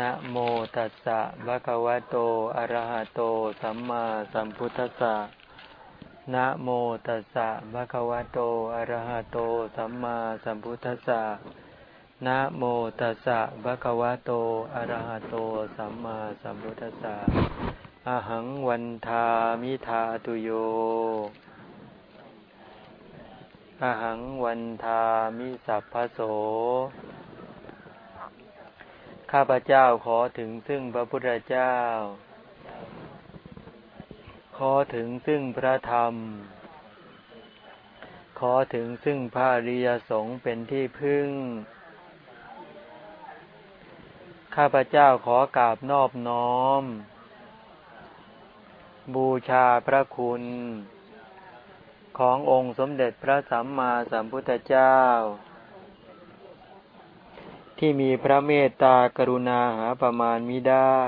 นะโมตัสสะภะคะวะโต อะระหะโต สัมมาสัมพุทธัสสะ นะโมตัสสะภะคะวะโต อะระหะโต สัมมาสัมพุทธัสสะ นะโมตัสสะภะคะวะโต อะระหะโต สัมมาสัมพุทธัสสะอะหังวันทามิทาตุโยอะหังวันทามิสัพพโส ข้าพเจ้าขอถึงซึ่งพระพุทธเจ้า ขอถึงซึ่งพระธรรม ขอถึงซึ่งพระริยสงฆ์เป็นที่พึ่ง ข้าพเจ้าขอกราบนอบน้อม บูชาพระคุณ ขององค์สมเด็จพระสัมมาสัมพุทธเจ้า ที่มีพระเมตตากรุณาหาประมาณมิได้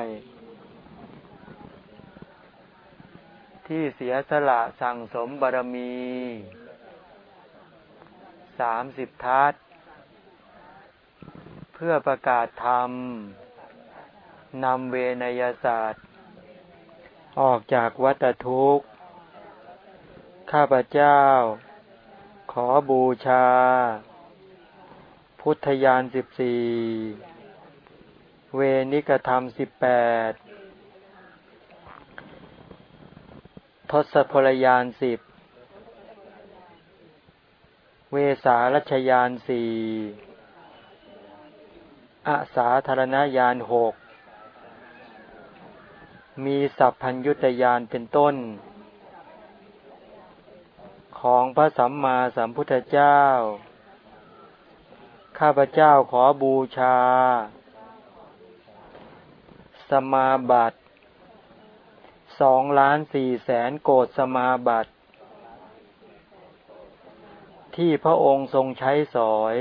ที่เสียสละสั่งสมบารมีสามสิบทัศเพื่อประกาศธรรม นำเวนยศาสตร์ ออกจากวัฏทุกข์ ข้าพเจ้า ขอบูชา พุทธยานสิบสี่เวนิกธรรมสิบแปดทศพลยานสิบเวสารัชยานสี่อาสาธารณยานหกมีสัพพัญยุตยานเป็นต้น ของพระสัมมาสัมพุทธเจ้า ข้าพเจ้าขอบูชา สมาบัติสองล้านสี่แสนโกดสมาบัติที่พระองค์ทรงใช้สอย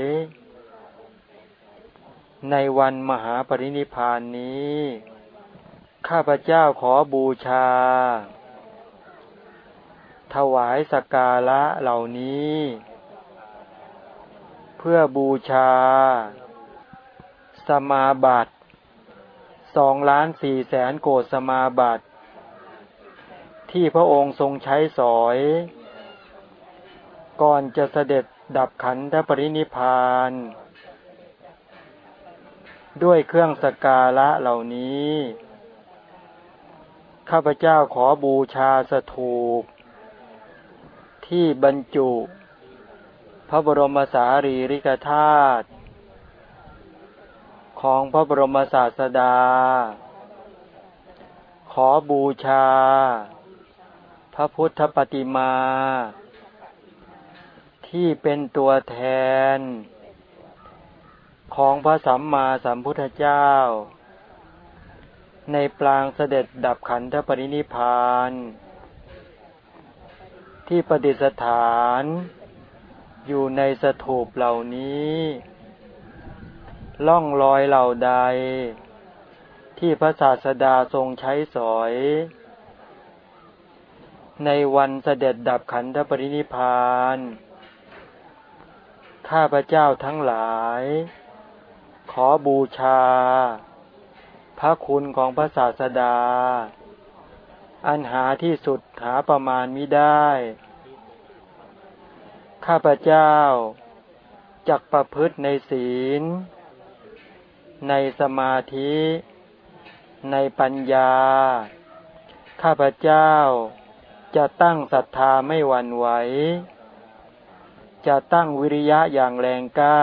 ในวันมหาปรินิพานนี้ ข้าพเจ้าขอบูชา ถวายสการะเหล่านี้ เพื่อบูชา สมาบัติสองล้านสี่แสนโกดสมาบัติ ที่พระองค์ทรงใช้สอย ก่อนจะเสด็จดับขันธปรินิพาน ด้วยเครื่องสการะเหล่านี้ ข้าพเจ้าขอบูชาสถูป ที่บรรจุ พระบรมสารีริกธาตุของพระบรมศาสดา ขอบูชา พระพุทธปฏิมา ที่เป็นตัวแทน ของพระสัมมาสัมพุทธเจ้า ในปลางเสด็จดับขันธปรินิพาน ที่ประดิษฐาน อยู่ในสถูปเหล่านี้ล่องรอยเหล่าใด ที่พระศาสดาทรงใช้สอย ในวันเสด็จดับขันธปรินิพาน ข้าพระเจ้าทั้งหลาย ขอบูชา พระคุณของพระศาสดา อันหาที่สุดหาประมาณมิได้ ข้าพเจ้าจักประพฤติในศีล ในสมาธิ ในปัญญา ข้าพเจ้าจะตั้งศรัทธาไม่หวั่นไหว จะตั้งวิริยะอย่างแรงกล้า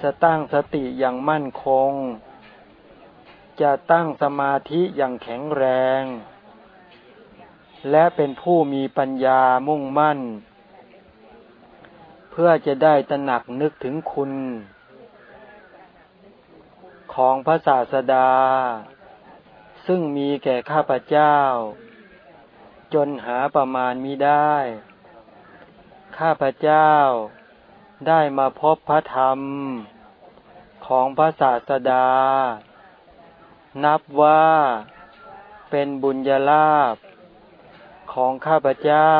สตั้งสติอย่างมั่นคง จะตั้งสมาธิอย่างแข็งแรง และเป็นผู้มีปัญญามุ่งมั่น พื่อจะได้ตระหนักนึกถึงคุณ ของพระศาสดา ซึ่งมีแก่ข้าพเจ้า จนหาประมาณมิได้ ข้าพเจ้าได้มาพบพระธรรม ของพระศาสดา นับว่าเป็นบุญญาลาภของข้าพเจ้า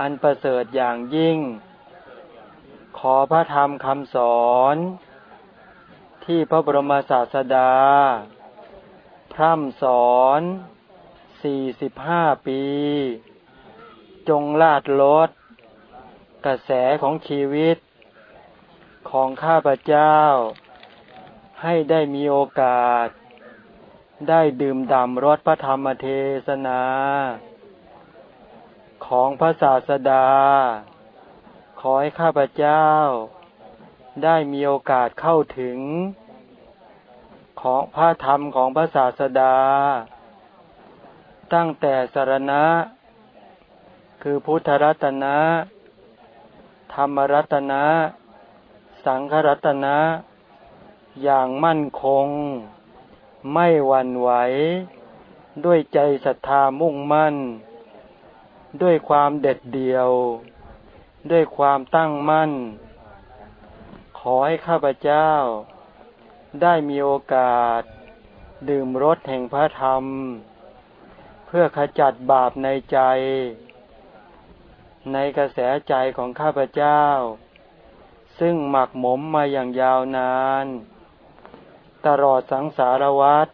อันประเสริฐอย่างยิ่ง ขอพระธรรมคำสอน ที่พระบรมศาสดา พร่ำสอนสี่สิบห้าปี จงลาดลด กระแสของชีวิต ของข้าพเจ้า ให้ได้มีโอกาส ได้ดื่มด่ำรสพระธรรมเทศนา ของพระศาสดา ขอให้ข้าพเจ้า ได้มีโอกาสเข้าถึง ของพระธรรมของพระศาสดา ตั้งแต่สารณะ คือพุทธรัตนะ ธรรมรัตนะ สังฆรัตนะ อย่างมั่นคง ไม่หวั่นไหว ด้วยใจศรัทธามุ่งมั่น ด้วยความเด็ดเดี่ยว ด้วยความตั้งมั่น ขอให้ข้าพเจ้า ได้มีโอกาส ดื่มรสแห่งพระธรรม เพื่อขจัดบาปในใจ ในกระแสใจของข้าพเจ้า ซึ่งหมักหมมมาอย่างยาวนาน ตลอดสังสารวัฏ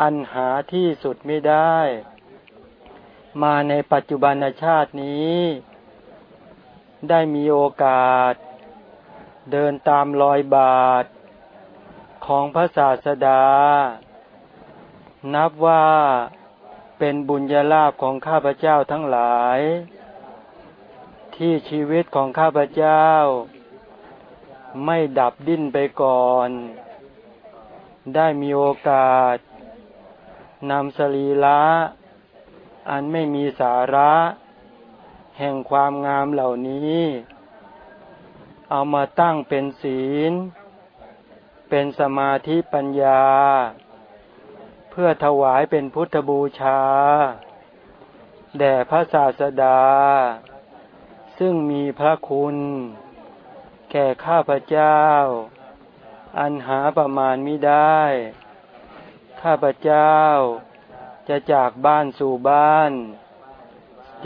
อันหาที่สุดไม่ได้ มาในปัจจุบันชาตินี้ ได้มีโอกาส เดินตามรอยบาท ของพระศาสดา นับว่าเป็นบุญญาลาภของข้าพเจ้าทั้งหลาย ที่ชีวิตของข้าพเจ้า ไม่ดับดิ้นไปก่อน ได้มีโอกาสนำสรีละอันไม่มีสาระ แห่งความงามเหล่านี้ เอามาตั้งเป็นศีล เป็นสมาธิปัญญา เพื่อถวายเป็นพุทธบูชา แด่พระศาสดา ซึ่งมีพระคุณ แก่ข้าพเจ้า อันหาประมาณมิได้ ข้าพเจ้าจะจากบ้านสู่บ้าน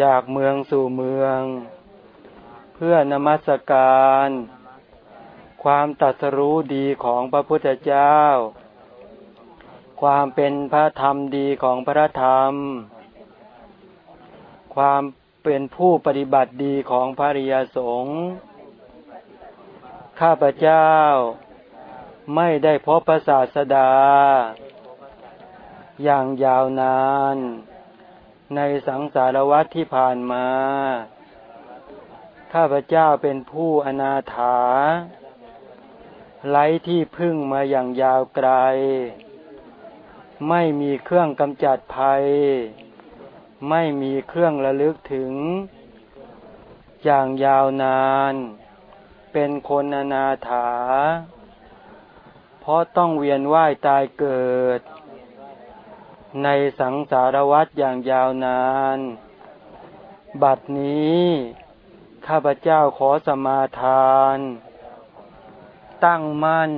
จากเมืองสู่เมือง เพื่อนมัสการ ความตัสรู้ดีของพระพุทธเจ้า ความเป็นพระธรรมดีของพระธรรม ความเป็นผู้ปฏิบัติดีของพระริยสงฆ์ข้าพเจ้า ไม่ได้พบพระศาสดา อย่างยาวนาน ในสังสารวัฏที่ผ่านมา ข้าพเจ้าเป็นผู้อนาถา ไร้ที่พึ่งมาอย่างยาวไกล ไม่มีเครื่องกำจัดภัย ไม่มีเครื่องระลึกถึง อย่างยาวนาน เป็นคนอนาถา เพราะต้องเวียนว่ายตายเกิด ในสังสารวัฏอย่างยาวนาน บัดนี้ ข้าพเจ้าขอสมาทาน ตั้งมั่น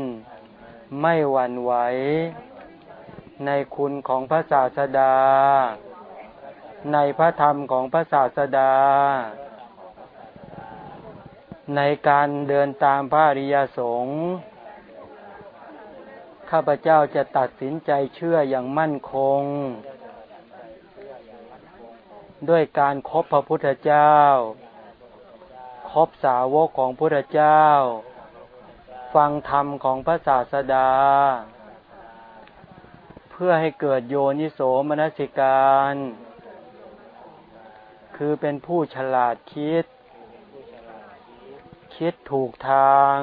ไม่หวั่นไหว ในคุณของพระศาสดา ในพระธรรมของพระศาสดา ในการเดินตามพระอริยสงฆ์ ข้าพเจ้าจะตัดสินใจเชื่ออย่างมั่นคง ด้วยการครบพระพุทธเจ้า ครบสาวกของพุทธเจ้า ฟังธรรมของพระศาสดา เพื่อให้เกิดโยนิโสมนสิการ คือเป็นผู้ฉลาดคิด คิดถูกทาง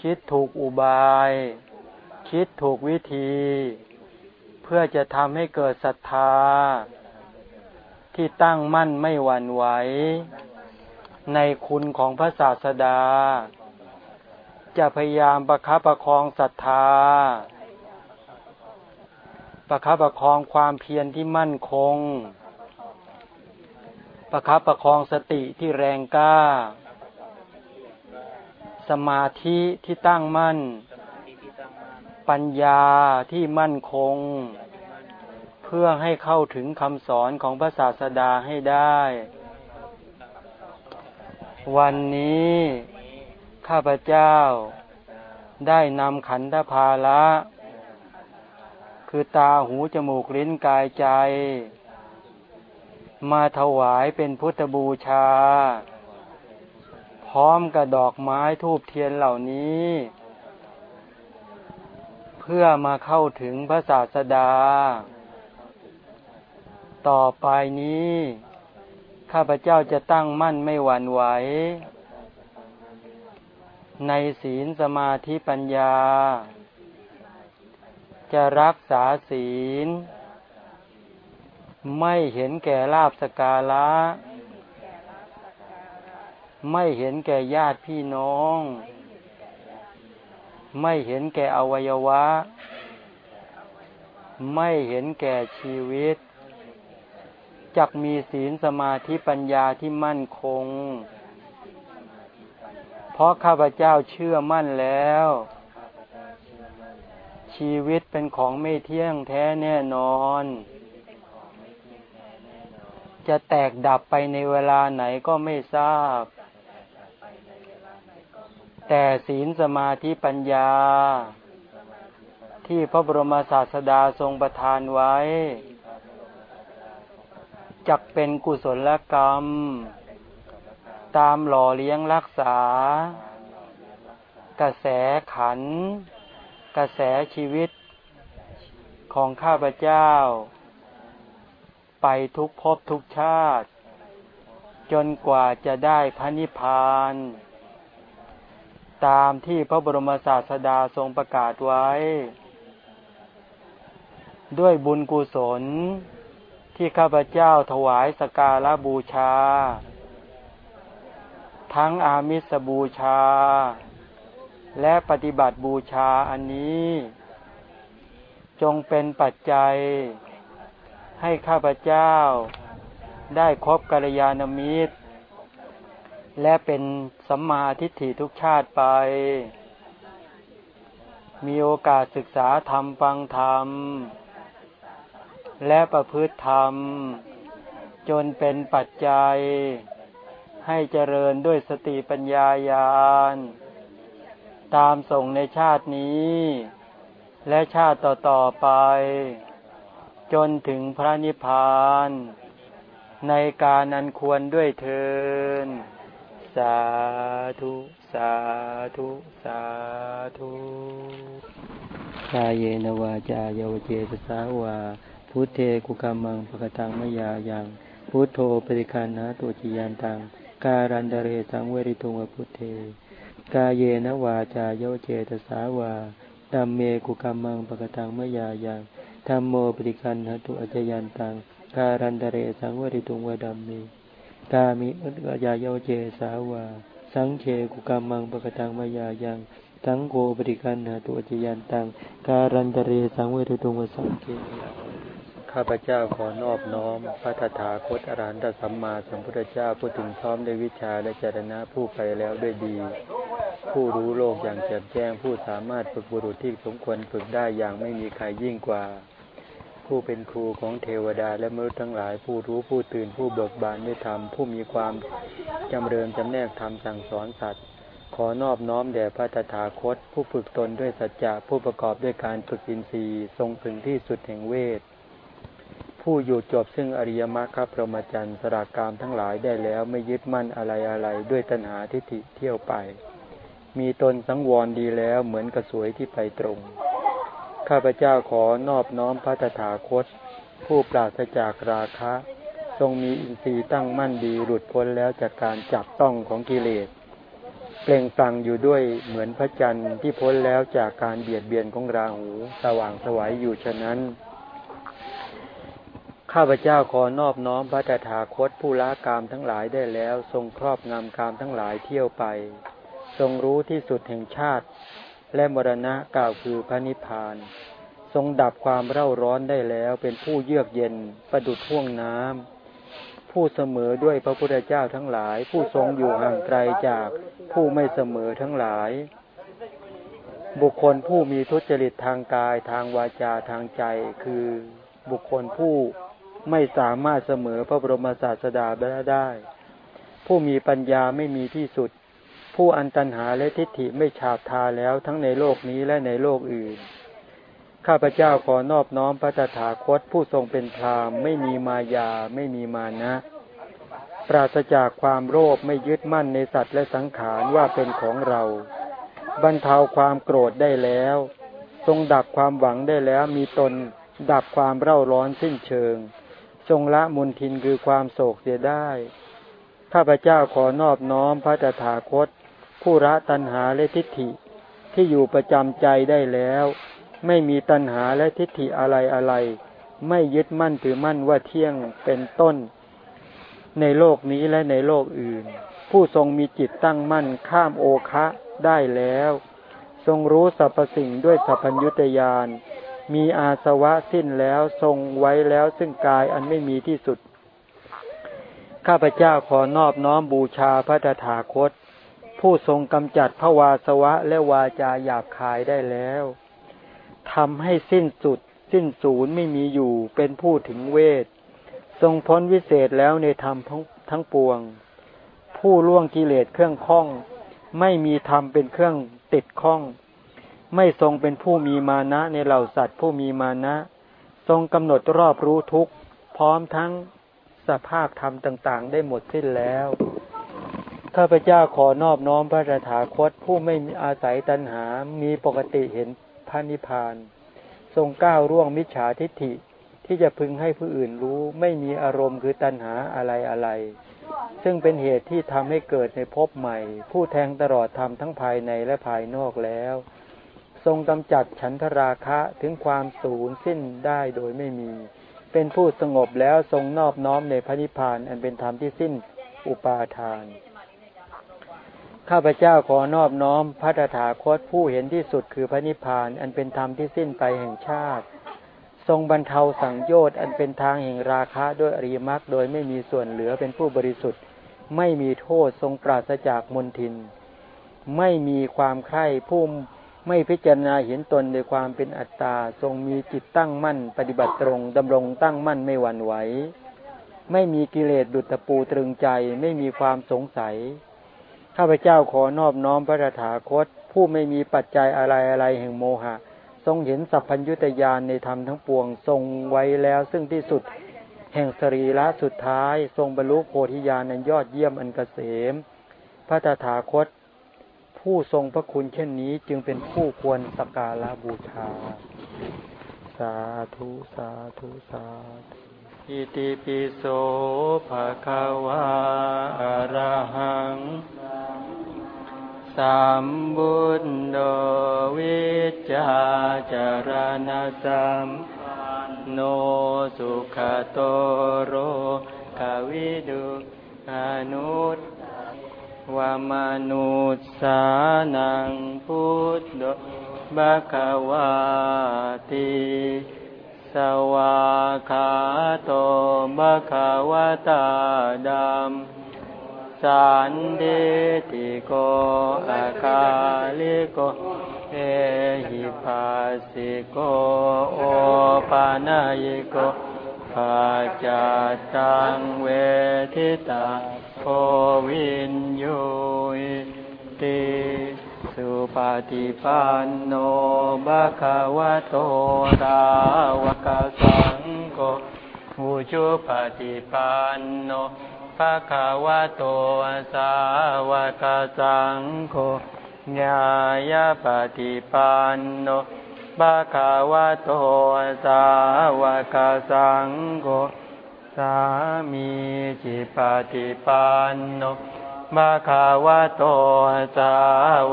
คิดถูกอุบาย คิดถูกวิธี เพื่อจะทำให้เกิดศรัทธา ที่ตั้งมั่นไม่หวั่นไหว ในคุณของพระศาสดา จะพยายามประคับประคองศรัทธา ประคับประคองความเพียรที่มั่นคง ประคับประคองสติที่แรงกล้า สมาธิที่ตั้งมั่น ปัญญาที่มั่นคง เพื่อให้เข้าถึงคำสอนของพระศาสดาให้ได้ วันนี้ข้าพเจ้าได้นำขันธภาละ คือตาหูจมูกลิ้นกายใจ มาถวายเป็นพุทธบูชา พร้อมกับดอกไม้ทูบเทียนเหล่านี้ พื่อมาเข้าถึงพระศาสดา ต่อไปนี้ ข้าพเจ้าจะตั้งมั่นไม่หวั่นไหว ในศีลสมาธิปัญญา จะรักษาศีล ไม่เห็นแก่ลาบสกาละไม่เห็นแก่ญาติพี่น้อง ไม่เห็นแก่อวัยวะ ไม่เห็นแก่ชีวิตจักมีศีลสมาธิปัญญาที่มั่นคง เพราะข้าพเจ้าเชื่อมั่นแล้ว ชีวิตเป็นของไม่เที่ยงแท้แน่นอน จะแตกดับไปในเวลาไหนก็ไม่ทราบ แต่ศีลสมาธิปัญญา ที่พระบรมศาสดาทรงประทานไว้จักเป็นกุศลกรรม ตามหล่อเลี้ยงรักษา กระแสขัน กระแสชีวิต ของข้าพเจ้า ไปทุกภพทุกชาติ จนกว่าจะได้พระนิพพาน ตามที่พระบรมศาสดาทรงประกาศไว้ ด้วยบุญกุศลที่ข้าพเจ้าถวายสการะบูชา ทั้งอามิสบูชา และปฏิบัติบูชาอันนี้ จงเป็นปัจจัย ให้ข้าพเจ้าได้ครบกัลยาณมิตร และเป็นสัมมาทิฏฐิทุกชาติไป มีโอกาสศึกษาธรรมฟังธรรม และประพฤติธรรม จนเป็นปัจจัย ให้เจริญด้วยสติปัญญาญาณ ตามส่งในชาตินี้ และชาติต่อ ๆ ไป จนถึงพระนิพพาน ในการอันควรด้วยเทิน สาธุ สาธุ สาธุกายเยนวาจาโยเจตสาวา พุทเทกุกามังปะกตังมยายัง พุทโธปริคันนะตุจิยันตัง การันเดเรสังเวริทุงวพุทเท กาเยนวาจาโยเจตสาวาตัมเมกุกรรมังปะกตังมยายังธรรมโมปริคันหตุอจยันตัง การันเดเรสังเวริทุงวดัมเม กามิอุตยาโยเจสาวา สังเชกุกรรมังปะกตังมายายัง สังโฆปริคันหตุอจยันตัง การันเดเรสังเวริทุงวสังเกข้าพเจ้าขอนอบน้อม พระตถาคตอรหันตสัมมาสัมพุทธเจ้าผู้ถึงพร้อมด้วยวิชาและจรณะผู้ไปแล้วด้วยดี ผู้รู้โลกอย่างแจ่มแจ้งผู้สามารถฝึกบุรุษที่สมควรฝึกได้อย่างไม่มีใครยิ่งกว่า ผู้เป็นครูของเทวดาและมนุษย์ทั้งหลาย ผู้รู้ผู้ตื่นผู้เบิกบานด้วยธรรมผู้มีความจำเริญจำแนกธรรมสั่งสอนสัตว์ ขอนอบน้อมแด่พระตถาคต ผู้ฝึกตนด้วยสัจจะผู้ประกอบด้วยการฝึกอินทรีย์ทรงถึงที่สุดแห่งเวท ผู้อยู่จบซึ่งอริยมรรคพรหมจรรย์สรากามทั้งหลายได้แล้วไม่ยึดมั่นอะไรอะไรด้วยตัณหาทิฏฐิเที่ยวไป มีตนสังวรดีแล้วเหมือนกระสวยที่ไปตรง ข้าพเจ้าขอนอบน้อมพระตถาคต ผู้ปราศจากราคะ ทรงมีอินทรีย์ตั้งมั่นดีหลุดพ้นแล้วจากการจับต้องของกิเลสเปล่งปลั่งอยู่ด้วยเหมือนพระจันทร์ที่พ้นแล้วจากการเบียดเบียนของราหูสว่างสวัยอยู่ฉะนั้น ข้าพเจ้าขอนอบน้อมพระตถาคตผู้ละกามทั้งหลายได้แล้ว ทรงครอบงำกามทั้งหลายเที่ยวไป ทรงรู้ที่สุดแห่งชาติ และมรณะกล่าวคือพระนิพพาน ทรงดับความเร่าร้อนได้แล้วเป็นผู้เยือกเย็นประดุดท่วงน้ำผู้เสมอด้วยพระพุทธเจ้าทั้งหลาย ผู้ทรงอยู่ห่างไกลจากผู้ไม่เสมอทั้งหลาย บุคคลผู้มีทุจริตทางกายทางวาจาทางใจ คือบุคคลผู้ไม่สามารถเสมอพระบรมศาสดาได้ ผู้มีปัญญาไม่มีที่สุด ผู้อันตันหาและทิฏฐิไม่ฉาบทาแล้วทั้งในโลกนี้และในโลกอื่น ข้าพเจ้าขอนอบน้อมพระตถาคตผู้ทรงเป็นพรามไม่มีมายาไม่มีมานะ ปราศจากความโลภไม่ยึดมั่นในสัตว์และสังขารว่าเป็นของเรา บรรเทาความโกรธได้แล้ว ทรงดับความหวังได้แล้วมีตนดับความเร่าร้อนสิ้นเชิง ทรงละมุนทินคือความโศกเสียได้ ข้าพเจ้าขอนอบน้อมพระตถาคต ผู้ละตัณหาและทิฏฐิที่อยู่ประจำใจได้แล้ว ไม่มีตัณหาและทิฏฐิอะไรอะไร ไม่ยึดมั่นถือมั่นว่าเที่ยงเป็นต้น ในโลกนี้และในโลกอื่น ผู้ทรงมีจิตตั้งมั่นข้ามโอคะได้แล้ว ทรงรู้สรรพสิ่งด้วยสัพพัญญุตยานมีอาสวะสิ้นแล้วทรงไว้แล้วซึ่งกายอันไม่มีที่สุด ข้าพเจ้าขอนอบน้อมบูชาพระตถาคต ผู้ทรงกำจัดภวาสวะและวาจาหยาบคายได้แล้วทำให้สิ้นสุด สิ้นศูนย์ไม่มีอยู่เป็นผู้ถึงเวท ทรงพ้นวิเศษแล้วในธรรมทั้งปวง ผู้ล่วงกิเลสเครื่องข้อง ไม่มีธรรมเป็นเครื่องติดข้อง ไม่ทรงเป็นผู้มีมานะในเหล่าสัตว์ผู้มีมานะ ทรงกำหนดรอบรู้ทุกพร้อมทั้งสภาพธรรมต่าง ๆ ได้หมดสิ้นแล้ว ข้าพเจ้าขอนอบน้อมพระตถาคตผู้ไม่มีอาศัยตัณหา มีปกติเห็นพระนิพพาน ทรงก้าวร่วงมิจฉาทิฏฐิที่จะพึงให้ผู้อื่นรู้ไม่มีอารมณ์คือตัณหาอะไรอะไร ซึ่งเป็นเหตุที่ทำให้เกิดในภพใหม่ ผู้แทงตลอดธรรมทั้งภายในและภายนอกแล้ว ทรงกำจัดฉันทราคะถึงความสูญสิ้นได้โดยไม่มี เป็นผู้สงบแล้วทรงนอบน้อมในพระนิพพานอันเป็นธรรมที่สิ้นอุปาทาน ข้าพเจ้าขอนอบน้อมพระตถาคตผู้เห็นที่สุดคือพระนิพพาน อันเป็นธรรมที่สิ้นไปแห่งชาติ ทรงบรรเทาสังโยชน์อันเป็นทางแห่งราคะด้วยอริยมรรคโดยไม่มีส่วนเหลือเป็นผู้บริสุทธิ์ ไม่มีโทษทรงปราศจากมนทิน ไม่มีความใคร่ผู้ไม่พิจารณาเห็นตนในความเป็นอัตตาทรงมีจิตตั้งมั่น ปฏิบัติตรงดำรงตั้งมั่นไม่หวั่นไหวไม่มีกิเลสดุจตะปูตรึงใจ ไม่มีความสงสัย ข้าพเจ้าขอนอบน้อมพระถาคต ผู้ไม่มีปัจจัยอะไรอะไรแห่งโมหะ ทรงเห็นสัพพัญญุตยานในธรรมทั้งปวงทรงไว้แล้วซึ่งที่สุดแห่งสรีระสุดท้าย ทรงบรรลุโพธิญาณอันยอดเยี่ยมอันเกษม พระตถาคต ผู้ทรงพระคุณเช่นนี้จึงเป็นผู้ควรสักการะบูชา สาธุ สาธุ สาธุ อิติปิโสภะคะวะอะระหัง สัมบุญโดวิจาจารณสัมโนสุขโตโรกวิดุอนุตวามนุษสานังพุทธบะคะวาติ สวาคาโตบะคะวตาดัมสันเดติโกอาคาลิโก เอหิปัสสิโก โอปานายโกปัจจตังเวทิตาโวินโยติ สุปฏิปันโนบะคะวะโตตาวกสังโฆอุชุปฏิปันโนภะคะวะโตสาวกสังโฆญาญาปฏิปันโนภะคะวะโตสาวกสังโฆสามีจิปฏิปันโน ภะคะวะโตสา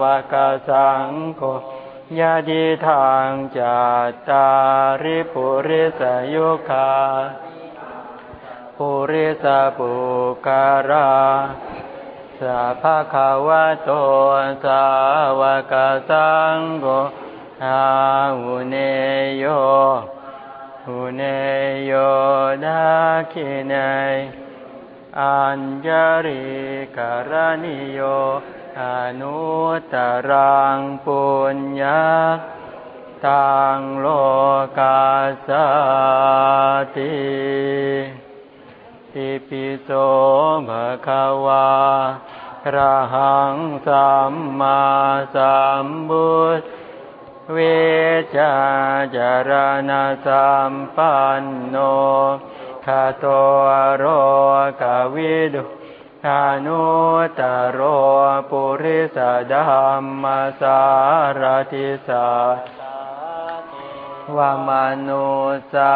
วกสังโฆยาดีทางจัตตาริปุริสยุคาปุริสปุการาสัพพะคะวะโตสาวกสังโฆอาหุเนโยหุเนโยนาคินัย อัญญริกรณิโยอนุตรังปุญญาตังโลกาสติอิปิโสภะคะวาระหังสัมมาสัมพุทเวชาจารณสัมปันโน คาโตโรกาวิดุานุตโรปุริสดัมมาสารติสาวามนุสา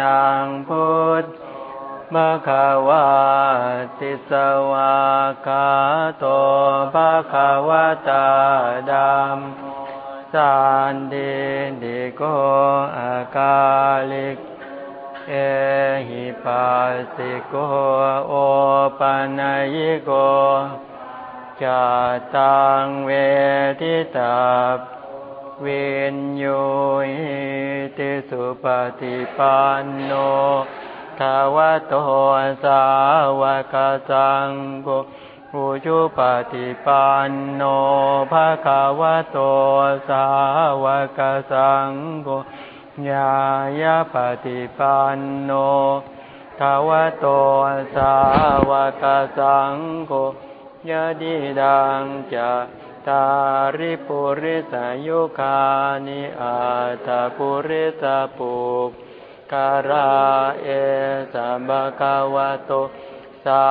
นังพุทธมะขาวาติสวาคาโตภะคะวตาดัมสันติดิโกอากาลิก เอหิปัสสิโกโอปัญญิโกจาตังเวทิตาเวนโยติสุปฏิปันโนทาวโตสาวกสังโฆอุจุปฏิปันโนภะคะวะโตสาวกสังโฆ ญายาปฏิปันโนทาวะโตสาวกสังโฆยะดีดังจะตาริปุริสายุคานิอาตาปุริสาปุกการาเอสัมบกาวะโต สา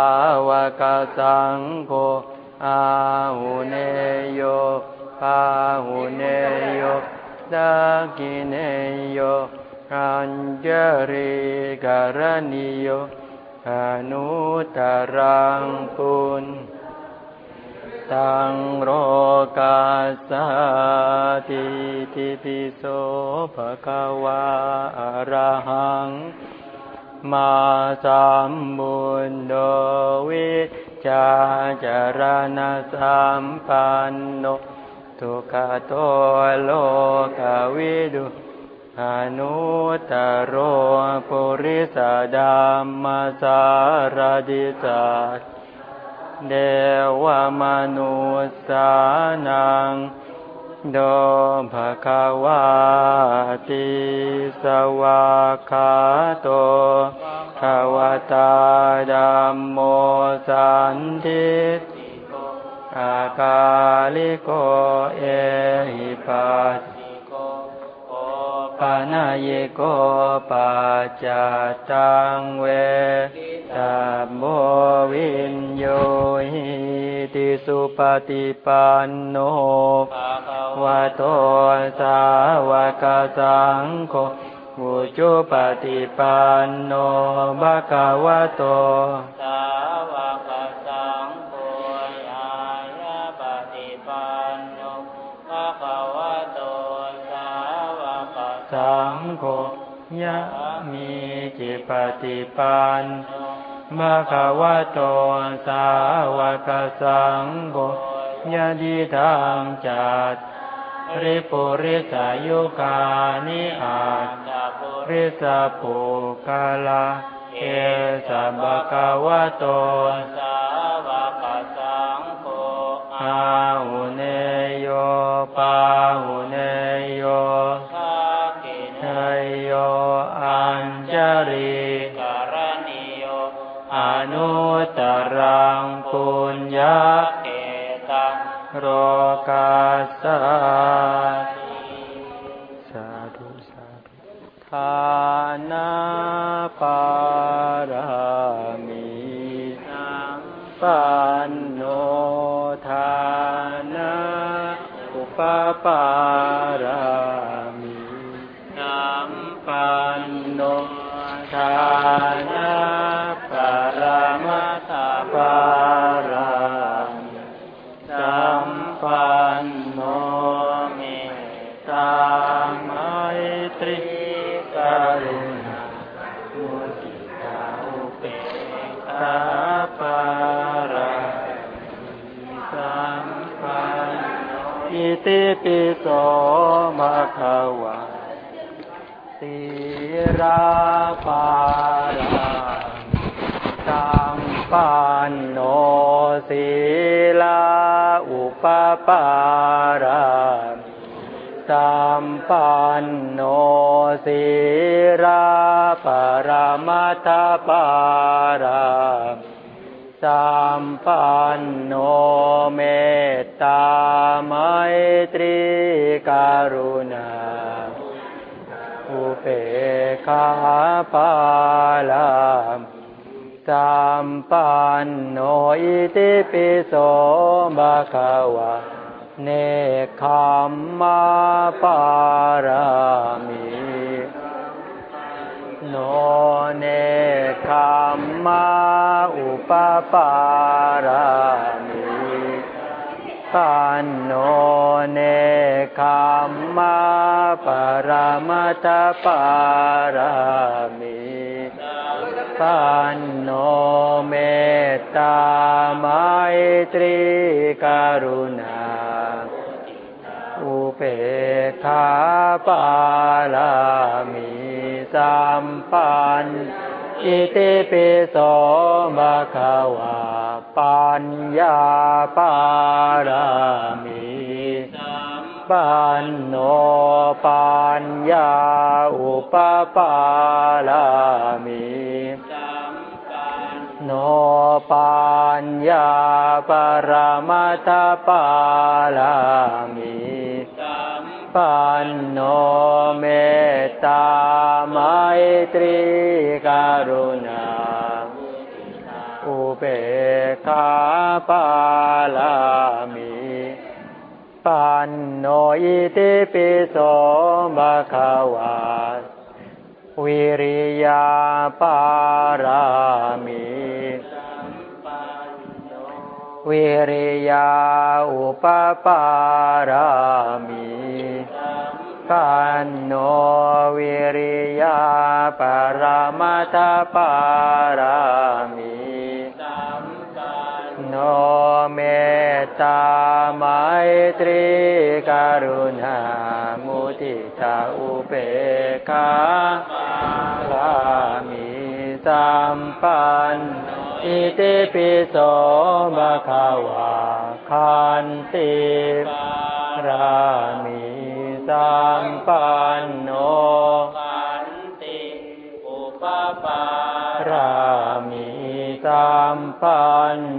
วกสังโฆอาหุเนโยปาหุเน โยดากิเนโยอัญเจริการณิโยอนุตรังปุณตังโรกาสาติทิปิโสภะคะวาอะระหัง มาสัมบุญโดวิจาจารณสัมปันโน ทุกขโตโลกวิดุอนุตโรปุริสดัมมาสารดิสัตเดวมนุสานังโดภควาติสวาคาโตภาวตาดัมโมสันทิ อากาลิโกเอหิปัสโกโอปานาเยโกปัจจตังเวตัมโมวินโยหิติสุปฏิปันโนวะโตสาวกสังโฆอุจุปฏิปันโนภะคะวะโตสา สังโฆยะมีจิปฏิปันภะคะวะโตสาวกสังโฆยะดีทังจัตริปุริสายุคานิอาจตริสาปุกาลาเอสัมบะกวะโตสาวกสังโฆอาหุ ปันโนทานาปรมัตถปารามีสัมปันโนเมตตาไมตรีกรุณามุทิตาอุเบกขาปาราสัมปันโนอิติปิโสภะคะวะ ราปาราสัมปันโนศีลาอุปปาราสัมปันโนศีราปรมัตถปาราสัมปันโนเมตตาไมตรีกรุณา ปกาปาลามสัมปันโนอิติปิโสภะคะวะเนคขมมาปารามิโนเนคขมมาอุปปารามิปันโนเนคขมมา ปรมัตถปารามิปันโนเมตตาไมตรีกรุณา อุเปกขาปาลามิสัมปันอิติปิโสภะคะวะปัญญาปารามิ ปันโนปัญญาอุปปาลามิโนปัญญาปรมัตปาลามิปันโนเมตตาไมตรีกรุณา อุเบกขาปาลามิ ปันโน อิติปิโสภะคะวะวิริยาปารามิวิริยาอุปปารามิปันโนวิริยาปรมัตถปารามิโนเมตตาไมตรี การุณามุทิตาอุเบกขาลามิสัมปันอิติปิโสภะคะวะคันติรามิสัมปันโนรามิสัมปันโนคัน